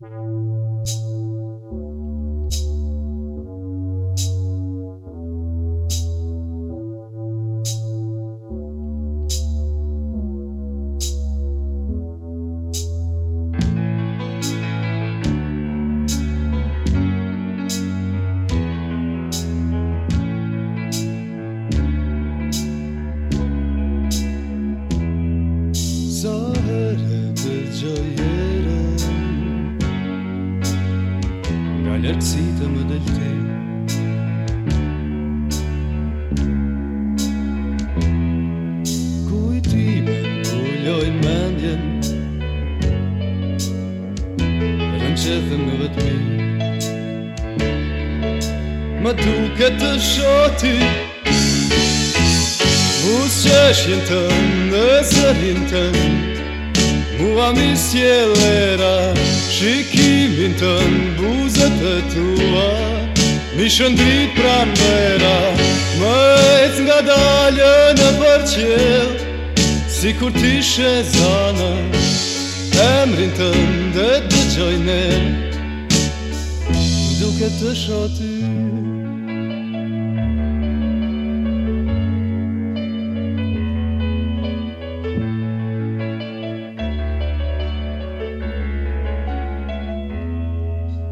जो ये lartësi të më dëlte Kujtime ullojnë mendjen Rënqethën në vetëmi Më duke të shoti Usë qeshjen të në sërin të në Mua mi sjelera Shikimin të në buzët të tua Mi shëndrit pra Më ec nga dalë në përqel Si kur ti zanë Emrin të ndet dë gjojnë Duket të shotin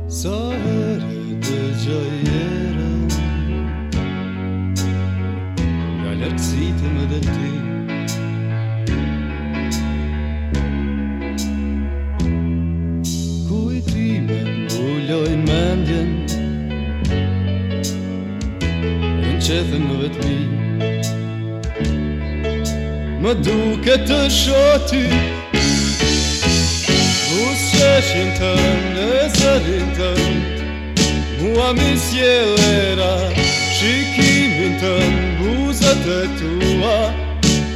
Sa herë të gjajerën Nga lërëcit e më dhe ti qethën ulloj vetëmi Më duke të shoti Më duke të shoti qeshin të në zërin të Mua mi sjelera Shikimin të në buzët e tua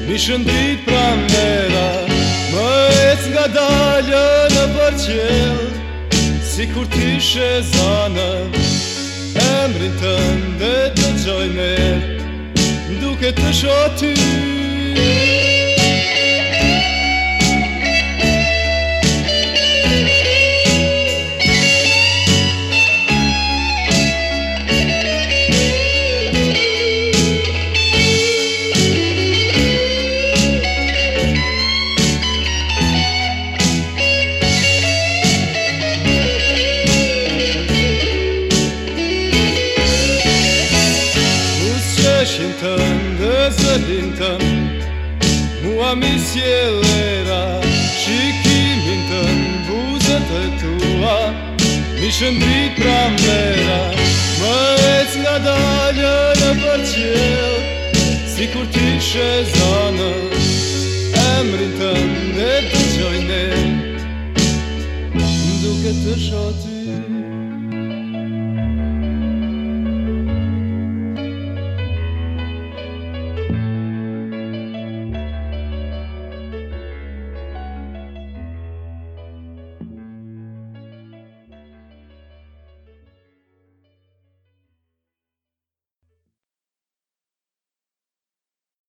Mi shëndit pramera Më ec nga dalë në bërqel, Si kur ti she zanë Emrin të në dhe të gjojnë Duke të shoty Muzika qeshin të ndë të Mua mi lera Shqikimin të në buzët e tua Mi shëndrit pra mera Më ec nga dalë në për Si kur ti shë zanë Emrin të ndë të gjojnë të shoti të shoti